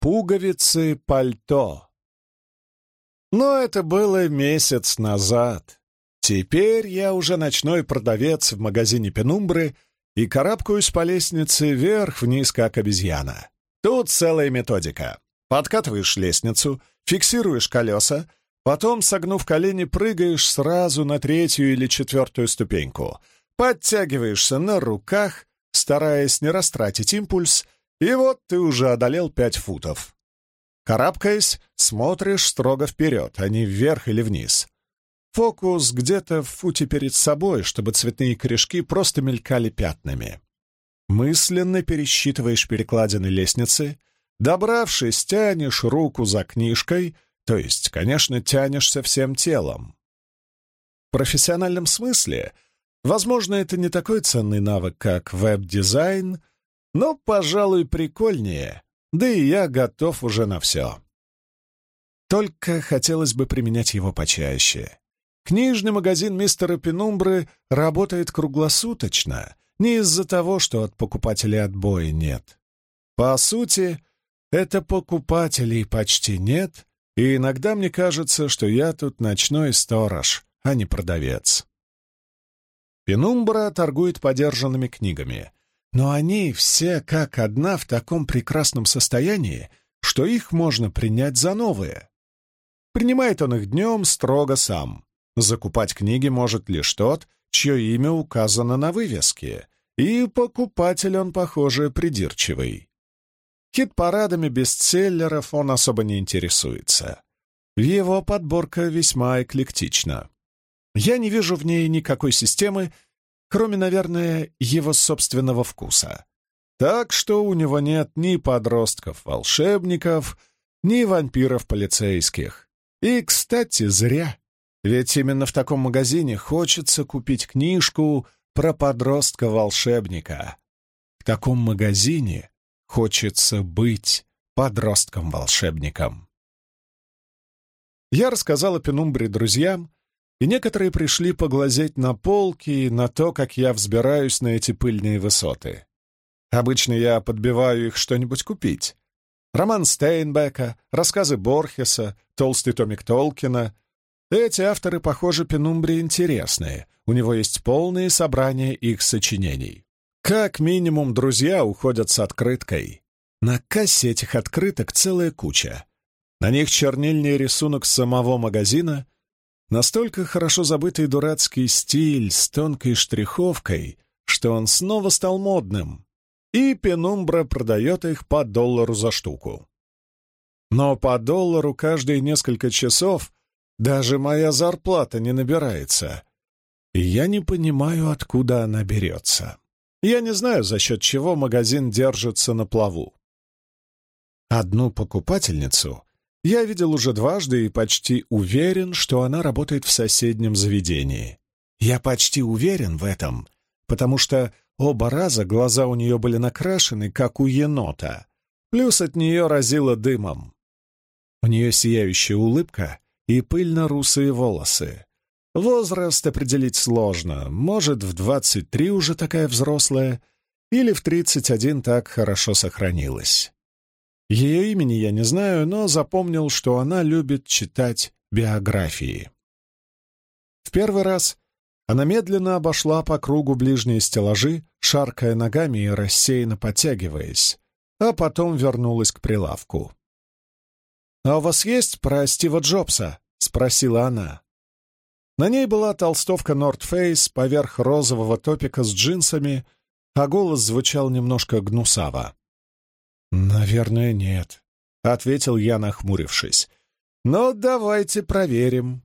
Пуговицы пальто. Но это было месяц назад. Теперь я уже ночной продавец в магазине Пенумбры и карабкаюсь по лестнице вверх-вниз, как обезьяна. Тут целая методика. Подкатываешь лестницу, фиксируешь колеса, потом, согнув колени, прыгаешь сразу на третью или четвертую ступеньку, подтягиваешься на руках, стараясь не растратить импульс, и вот ты уже одолел пять футов. Карабкаясь, смотришь строго вперед, а не вверх или вниз. Фокус где-то в футе перед собой, чтобы цветные корешки просто мелькали пятнами. Мысленно пересчитываешь перекладины лестницы, добравшись, тянешь руку за книжкой, то есть, конечно, тянешься всем телом. В профессиональном смысле, возможно, это не такой ценный навык, как веб-дизайн, но, пожалуй, прикольнее, да и я готов уже на все. Только хотелось бы применять его почаще. Книжный магазин мистера Пенумбры работает круглосуточно, не из-за того, что от покупателей отбоя нет. По сути, это покупателей почти нет, и иногда мне кажется, что я тут ночной сторож, а не продавец. Пенумбра торгует подержанными книгами, но они все как одна в таком прекрасном состоянии, что их можно принять за новые. Принимает он их днем строго сам. Закупать книги может лишь тот, чье имя указано на вывеске, и покупатель он, похоже, придирчивый. Хит-парадами бестселлеров он особо не интересуется. Его подборка весьма эклектична. Я не вижу в ней никакой системы, кроме, наверное, его собственного вкуса. Так что у него нет ни подростков-волшебников, ни вампиров-полицейских. И, кстати, зря. Ведь именно в таком магазине хочется купить книжку про подростка-волшебника. В таком магазине хочется быть подростком-волшебником. Я рассказал о Пенумбре друзьям, и некоторые пришли поглазеть на полки и на то, как я взбираюсь на эти пыльные высоты. Обычно я подбиваю их что-нибудь купить. Роман Стейнбека, рассказы Борхеса, толстый томик Толкина. Эти авторы, похоже, Пенумбре интересные. У него есть полные собрания их сочинений. Как минимум, друзья уходят с открыткой. На кассе этих открыток целая куча. На них чернильный рисунок самого магазина — Настолько хорошо забытый дурацкий стиль с тонкой штриховкой, что он снова стал модным, и Пенумбра продает их по доллару за штуку. Но по доллару каждые несколько часов даже моя зарплата не набирается, и я не понимаю, откуда она берется. Я не знаю, за счет чего магазин держится на плаву. Одну покупательницу я видел уже дважды и почти уверен, что она работает в соседнем заведении. Я почти уверен в этом, потому что оба раза глаза у нее были накрашены, как у енота, плюс от нее разило дымом. У нее сияющая улыбка и пыльно-русые волосы. Возраст определить сложно, может, в 23 уже такая взрослая, или в 31 так хорошо сохранилась. Ее имени я не знаю, но запомнил, что она любит читать биографии. В первый раз она медленно обошла по кругу ближние стеллажи, шаркая ногами и рассеянно подтягиваясь, а потом вернулась к прилавку. «А у вас есть про Стива Джобса?» — спросила она. На ней была толстовка North Face поверх розового топика с джинсами, а голос звучал немножко гнусаво. «Наверное, нет», — ответил я, нахмурившись. «Но давайте проверим».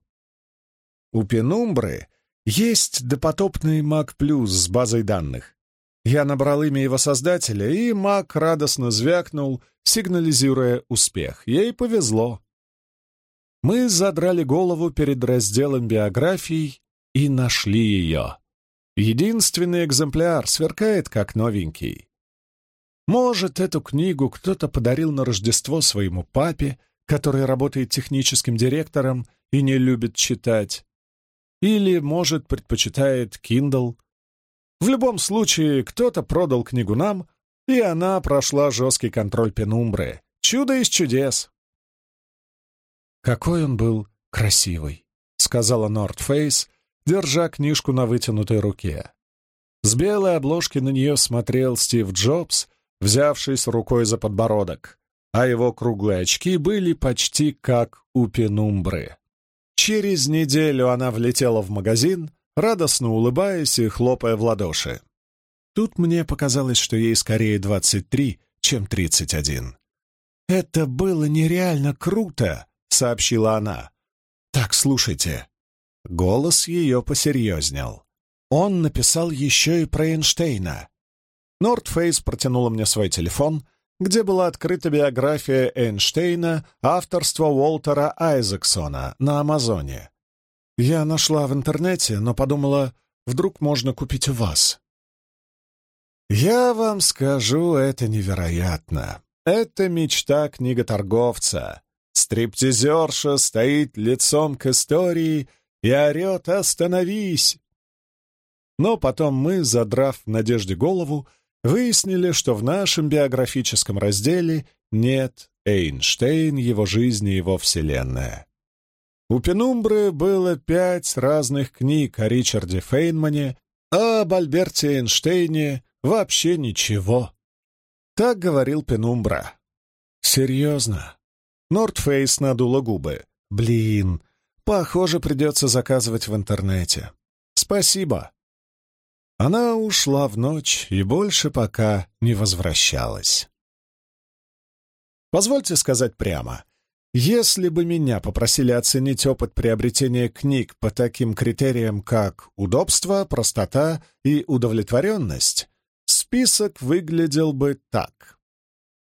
У Пенумбры есть допотопный Mac Plus с базой данных. Я набрал имя его создателя, и Mac радостно звякнул, сигнализируя успех. Ей повезло. Мы задрали голову перед разделом биографий и нашли ее. Единственный экземпляр сверкает как новенький. Может, эту книгу кто-то подарил на Рождество своему папе, который работает техническим директором и не любит читать. Или, может, предпочитает Kindle. В любом случае, кто-то продал книгу нам, и она прошла жесткий контроль пенумбры, Чудо из чудес. Какой он был красивый, сказала Нордфейс, держа книжку на вытянутой руке. С белой обложки на нее смотрел Стив Джобс, взявшись рукой за подбородок, а его круглые очки были почти как у пенумбры. Через неделю она влетела в магазин, радостно улыбаясь и хлопая в ладоши. Тут мне показалось, что ей скорее 23, чем 31. «Это было нереально круто», — сообщила она. «Так, слушайте». Голос ее посерьезнел. Он написал еще и про Эйнштейна. Нордфейс протянула мне свой телефон, где была открыта биография Эйнштейна авторства Уолтера Айзексона на Амазоне. Я нашла в интернете, но подумала, вдруг можно купить у вас. Я вам скажу, это невероятно. Это мечта книготорговца. Стриптизерша стоит лицом к истории и орет «Остановись!». Но потом мы, задрав в надежде голову, выяснили, что в нашем биографическом разделе нет Эйнштейн, его жизнь и его вселенная. У Пенумбры было пять разных книг о Ричарде Фейнмане, а об Альберте Эйнштейне вообще ничего. Так говорил Пенумбра. Серьезно. Нордфейс надула губы. Блин, похоже, придется заказывать в интернете. Спасибо. Она ушла в ночь и больше пока не возвращалась. Позвольте сказать прямо, если бы меня попросили оценить опыт приобретения книг по таким критериям, как удобство, простота и удовлетворенность, список выглядел бы так.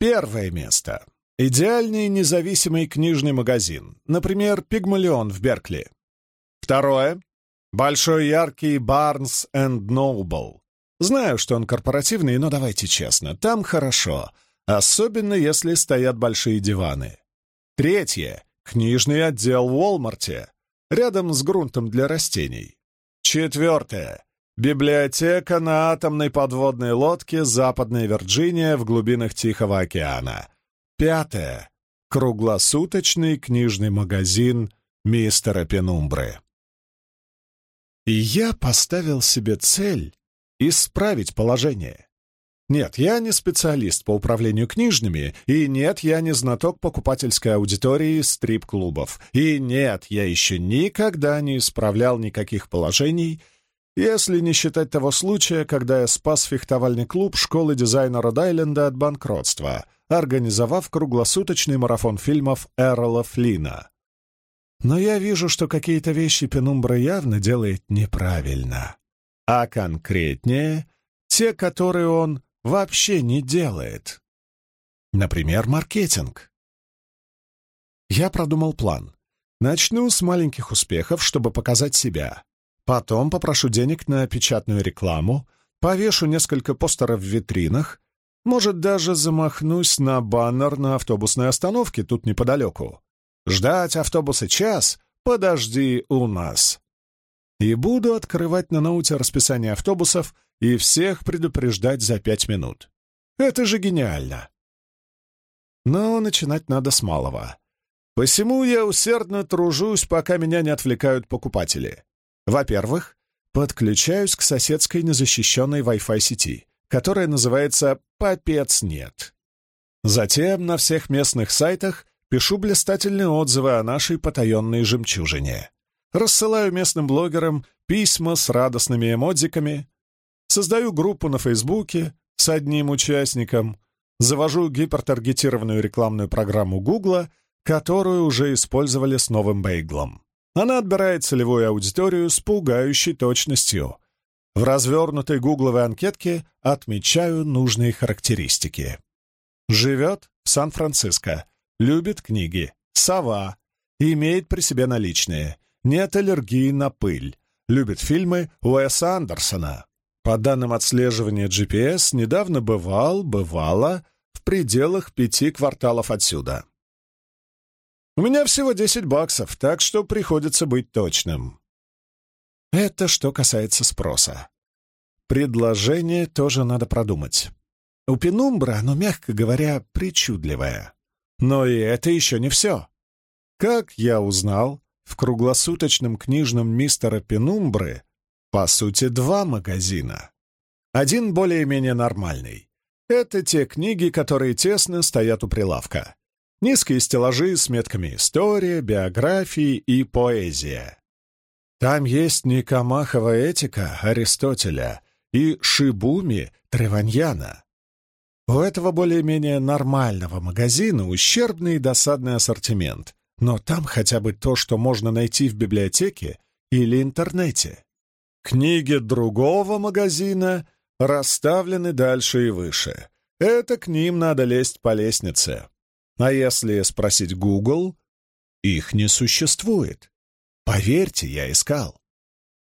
Первое место. Идеальный независимый книжный магазин, например, «Пигмалион» в Беркли. Второе. Большой яркий Barnes and Noble. Знаю, что он корпоративный, но давайте честно, там хорошо, особенно если стоят большие диваны. Третье — книжный отдел в Уолмарте, рядом с грунтом для растений. Четвертое — библиотека на атомной подводной лодке Западная Вирджиния в глубинах Тихого океана. Пятое — круглосуточный книжный магазин мистера Пенумбры. И я поставил себе цель исправить положение. Нет, я не специалист по управлению книжными, и нет, я не знаток покупательской аудитории стрип-клубов, и нет, я еще никогда не исправлял никаких положений, если не считать того случая, когда я спас фехтовальный клуб школы дизайна Род-Айленда от банкротства, организовав круглосуточный марафон фильмов Эрла Флина. Но я вижу, что какие-то вещи Пенумбра явно делает неправильно. А конкретнее, те, которые он вообще не делает. Например, маркетинг. Я продумал план. Начну с маленьких успехов, чтобы показать себя. Потом попрошу денег на печатную рекламу, повешу несколько постеров в витринах, может, даже замахнусь на баннер на автобусной остановке тут неподалеку. Ждать автобуса час? Подожди у нас. И буду открывать на ноуте расписание автобусов и всех предупреждать за пять минут. Это же гениально. Но начинать надо с малого. Посему я усердно тружусь, пока меня не отвлекают покупатели. Во-первых, подключаюсь к соседской незащищенной Wi-Fi сети, которая называется «Попец нет». Затем на всех местных сайтах пишу блистательные отзывы о нашей потаенной жемчужине. Рассылаю местным блогерам письма с радостными эмодзиками, создаю группу на Фейсбуке с одним участником, завожу гипертаргетированную рекламную программу Гугла, которую уже использовали с новым бейглом. Она отбирает целевую аудиторию с пугающей точностью. В развернутой гугловой анкетке отмечаю нужные характеристики. Живет в Сан-Франциско, Любит книги. Сова. Имеет при себе наличные. Нет аллергии на пыль. Любит фильмы Уэса Андерсона. По данным отслеживания GPS, недавно бывал, бывало, в пределах пяти кварталов отсюда. У меня всего 10 баксов, так что приходится быть точным. Это что касается спроса. Предложение тоже надо продумать. У Пенумбра оно, мягко говоря, причудливое. Но и это еще не все. Как я узнал, в круглосуточном книжном мистера Пенумбры по сути два магазина. Один более-менее нормальный. Это те книги, которые тесно стоят у прилавка. Низкие стеллажи с метками «История», «Биографии» и «Поэзия». Там есть Никомахова этика Аристотеля и Шибуми Треваньяна. У этого более-менее нормального магазина ущербный и досадный ассортимент, но там хотя бы то, что можно найти в библиотеке или интернете. Книги другого магазина расставлены дальше и выше. Это к ним надо лезть по лестнице. А если спросить Google, их не существует. Поверьте, я искал.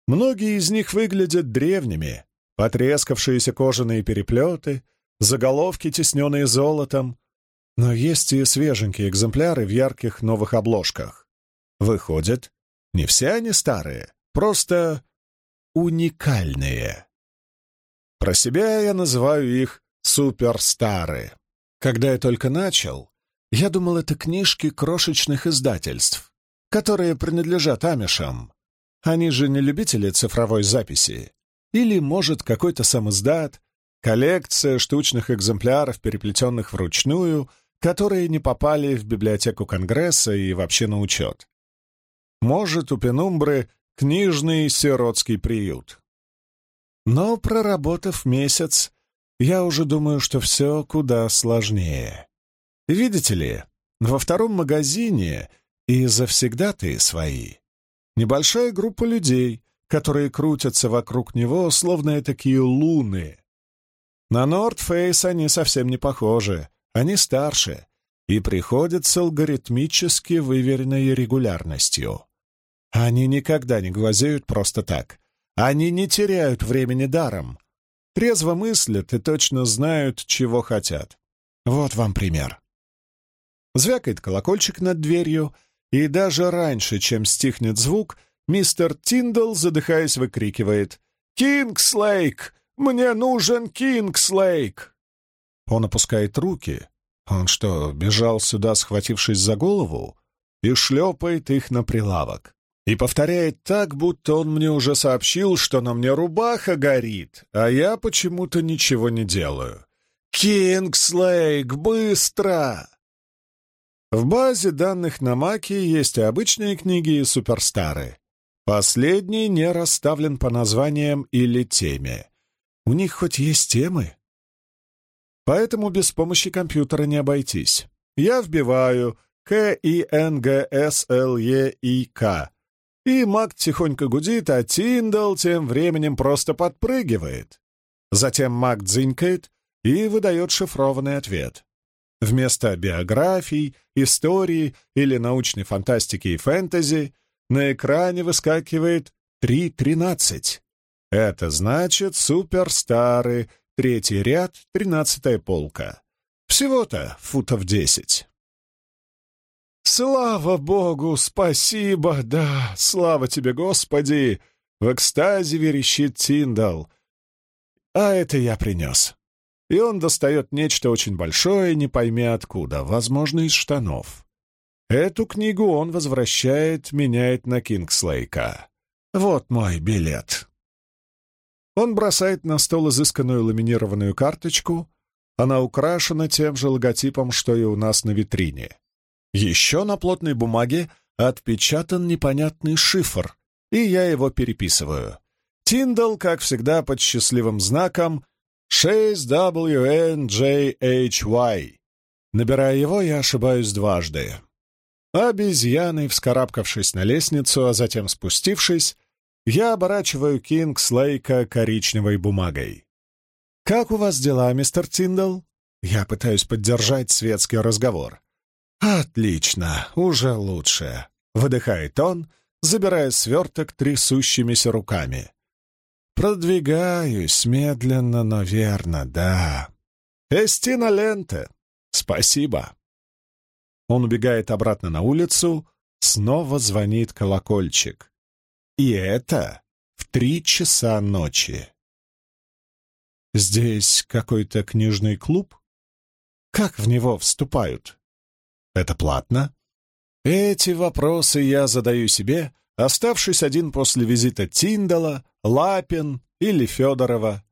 Многие из них выглядят древними, потрескавшиеся кожаные переплеты, заголовки, тесненные золотом, но есть и свеженькие экземпляры в ярких новых обложках. Выходит, не все они старые, просто уникальные. Про себя я называю их суперстары. Когда я только начал, я думал, это книжки крошечных издательств, которые принадлежат амишам. Они же не любители цифровой записи. Или, может, какой-то сам издат, коллекция штучных экземпляров, переплетенных вручную, которые не попали в библиотеку Конгресса и вообще на учет. Может, у Пенумбры книжный сиротский приют. Но, проработав месяц, я уже думаю, что все куда сложнее. Видите ли, во втором магазине и завсегдатые свои. Небольшая группа людей, которые крутятся вокруг него, словно такие луны. На Нордфейс они совсем не похожи, они старше и приходят с алгоритмически выверенной регулярностью. Они никогда не глазеют просто так. Они не теряют времени даром. Трезво мыслят и точно знают, чего хотят. Вот вам пример. Звякает колокольчик над дверью, и даже раньше, чем стихнет звук, мистер Тиндл, задыхаясь, выкрикивает «Кингслейк! Мне нужен Кингслейк!» Он опускает руки. Он что, бежал сюда, схватившись за голову? И шлепает их на прилавок и повторяет так, будто он мне уже сообщил, что на мне рубаха горит, а я почему-то ничего не делаю. «Кингслейк, быстро!» В базе данных на Маке есть и обычные книги, и суперстары. Последний не расставлен по названиям или теме. У них хоть есть темы? Поэтому без помощи компьютера не обойтись. Я вбиваю К-И-Н-Г-С-Л-Е-И-К и маг тихонько гудит, а Тиндал тем временем просто подпрыгивает. Затем маг дзынькает и выдает шифрованный ответ. Вместо биографий, истории или научной фантастики и фэнтези на экране выскакивает 3.13. Это значит суперстары, третий ряд, тринадцатая полка. Всего-то футов десять. «Слава Богу! Спасибо! Да! Слава тебе, Господи!» В экстазе верещит Тиндал. «А это я принес». И он достает нечто очень большое, не пойми откуда, возможно, из штанов. Эту книгу он возвращает, меняет на Кингслейка. Вот мой билет. Он бросает на стол изысканную ламинированную карточку. Она украшена тем же логотипом, что и у нас на витрине. Еще на плотной бумаге отпечатан непонятный шифр, и я его переписываю. Тиндал, как всегда, под счастливым знаком 6WNJHY. Набирая его, я ошибаюсь дважды. Обезьяны, вскарабкавшись на лестницу, а затем спустившись, я оборачиваю Кингслейка коричневой бумагой. «Как у вас дела, мистер Тиндал?» Я пытаюсь поддержать светский разговор. «Отлично, уже лучше», — выдыхает он, забирая сверток трясущимися руками. «Продвигаюсь медленно, но верно, да. Эстина лента. Спасибо». Он убегает обратно на улицу, снова звонит колокольчик. И это в три часа ночи. Здесь какой-то книжный клуб? Как в него вступают? Это платно? Эти вопросы я задаю себе, оставшись один после визита Тиндала, Лапин или Федорова.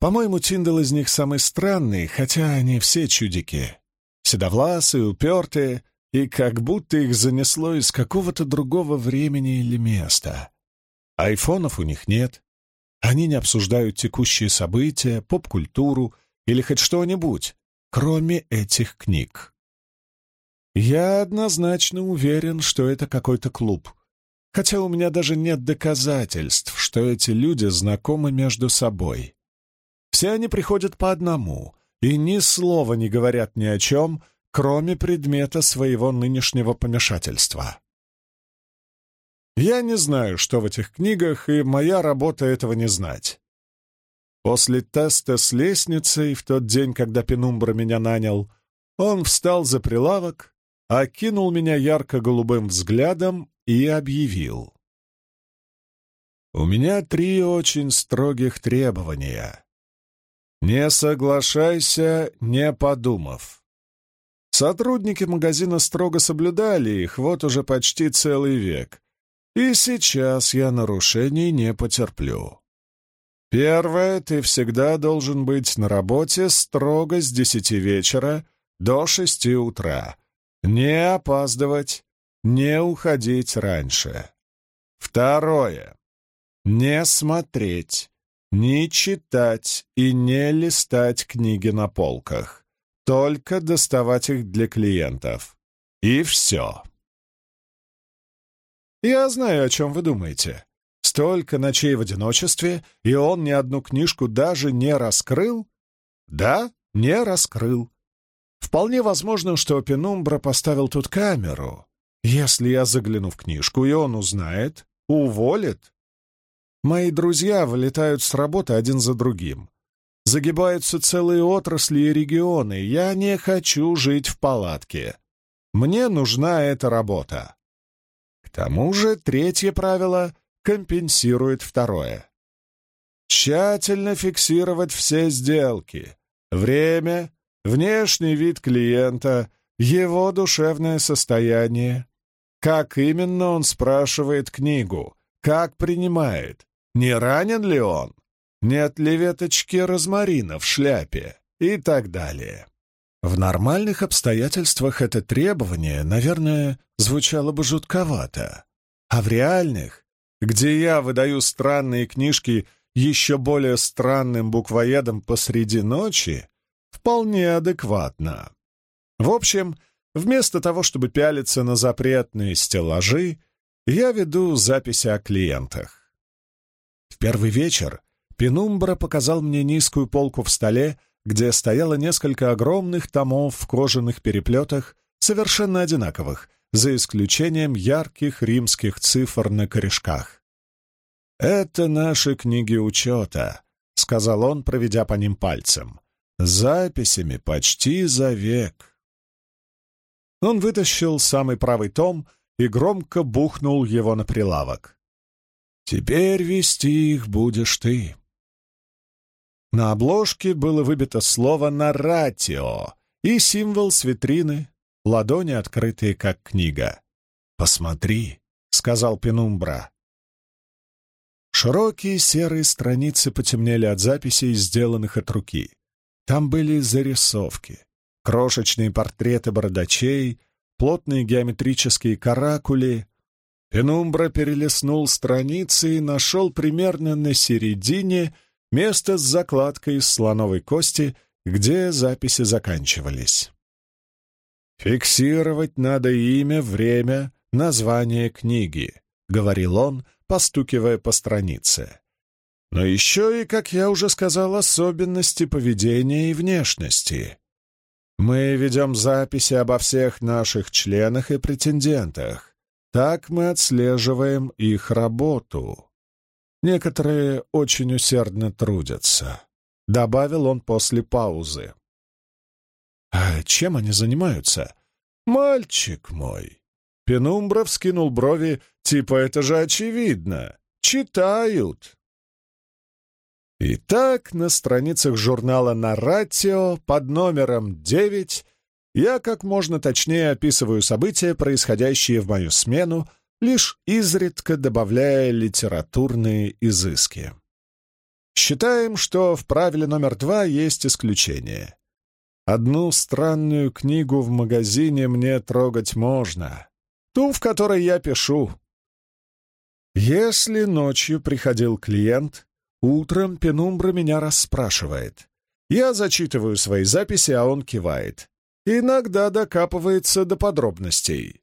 По-моему, Тиндал из них самый странный, хотя они все чудики. Седовласые, упертые, и как будто их занесло из какого-то другого времени или места. Айфонов у них нет. Они не обсуждают текущие события, поп-культуру или хоть что-нибудь, кроме этих книг. Я однозначно уверен, что это какой-то клуб, хотя у меня даже нет доказательств, что эти люди знакомы между собой. Все они приходят по одному и ни слова не говорят ни о чем, кроме предмета своего нынешнего помешательства. Я не знаю, что в этих книгах, и моя работа этого не знать. После теста с лестницей, в тот день, когда Пенумбра меня нанял, он встал за прилавок, окинул меня ярко-голубым взглядом и объявил. «У меня три очень строгих требования. Не соглашайся, не подумав. Сотрудники магазина строго соблюдали их вот уже почти целый век, и сейчас я нарушений не потерплю. Первое, ты всегда должен быть на работе строго с десяти вечера до шести утра. Не опаздывать, не уходить раньше. Второе. Не смотреть не читать и не листать книги на полках, только доставать их для клиентов. И все. Я знаю, о чем вы думаете. Столько ночей в одиночестве, и он ни одну книжку даже не раскрыл? Да, не раскрыл. Вполне возможно, что Пенумбра поставил тут камеру. Если я загляну в книжку, и он узнает, уволит. Мои друзья вылетают с работы один за другим. Загибаются целые отрасли и регионы. Я не хочу жить в палатке. Мне нужна эта работа. К тому же третье правило компенсирует второе. Тщательно фиксировать все сделки. Время, внешний вид клиента, его душевное состояние. Как именно он спрашивает книгу, как принимает, не ранен ли он? Нет ли веточки розмарина в шляпе? И так далее. В нормальных обстоятельствах это требование, наверное, звучало бы жутковато. А в реальных, где я выдаю странные книжки еще более странным буквоедом посреди ночи, вполне адекватно. В общем, вместо того, чтобы пялиться на запретные стеллажи, я веду записи о клиентах первый вечер Пенумбра показал мне низкую полку в столе, где стояло несколько огромных томов в кожаных переплетах, совершенно одинаковых, за исключением ярких римских цифр на корешках. «Это наши книги учета», — сказал он, проведя по ним пальцем. «Записями почти за век». Он вытащил самый правый том и громко бухнул его на прилавок. Теперь вести их будешь ты. На обложке было выбито слово «наратио» и символ с витрины, ладони открытые, как книга. «Посмотри», — сказал Пенумбра. Широкие серые страницы потемнели от записей, сделанных от руки. Там были зарисовки, крошечные портреты бородачей, плотные геометрические каракули, Пенумбра перелистнул страницы и нашел примерно на середине место с закладкой из слоновой кости, где записи заканчивались. «Фиксировать надо имя, время, название книги», — говорил он, постукивая по странице. «Но еще и, как я уже сказал, особенности поведения и внешности. Мы ведем записи обо всех наших членах и претендентах. Так мы отслеживаем их работу. Некоторые очень усердно трудятся», — добавил он после паузы. «А чем они занимаются?» «Мальчик мой!» Пенумбра вскинул брови, типа это же очевидно. «Читают!» Итак, на страницах журнала «Наратио» под номером 9 я как можно точнее описываю события, происходящие в мою смену, лишь изредка добавляя литературные изыски. Считаем, что в правиле номер два есть исключение. Одну странную книгу в магазине мне трогать можно, ту, в которой я пишу. Если ночью приходил клиент, утром Пенумбра меня расспрашивает. Я зачитываю свои записи, а он кивает. Иногда докапывается до подробностей.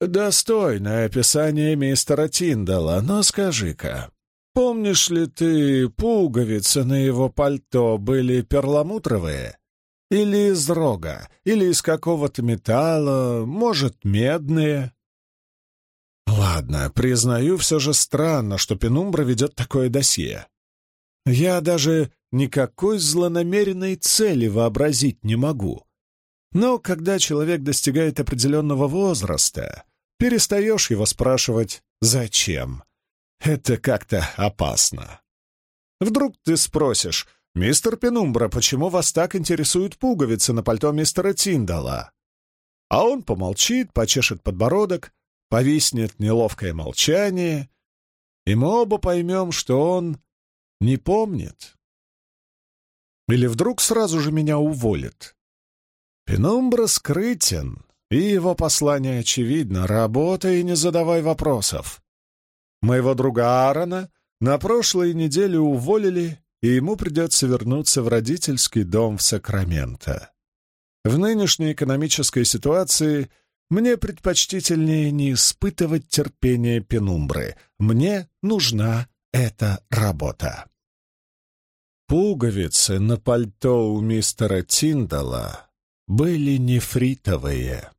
«Достойное описание мистера Тиндала, но скажи-ка, помнишь ли ты, пуговицы на его пальто были перламутровые? Или из рога, или из какого-то металла, может, медные?» Ладно, признаю, все же странно, что Пенумбра ведет такое досье. Я даже никакой злонамеренной цели вообразить не могу. Но когда человек достигает определенного возраста, перестаешь его спрашивать «зачем?». Это как-то опасно. Вдруг ты спросишь, «Мистер Пенумбра, почему вас так интересуют пуговицы на пальто мистера Тиндала?» А он помолчит, почешет подбородок, повиснет неловкое молчание, и мы оба поймем, что он не помнит. Или вдруг сразу же меня уволит. Пенумбра скрытен, и его послание очевидно. Работай и не задавай вопросов. Моего друга Аарона на прошлой неделе уволили, и ему придется вернуться в родительский дом в Сакраменто. В нынешней экономической ситуации мне предпочтительнее не испытывать терпение пенумбры. Мне нужна эта работа. Пуговицы на пальто у мистера Тиндала были нефритовые.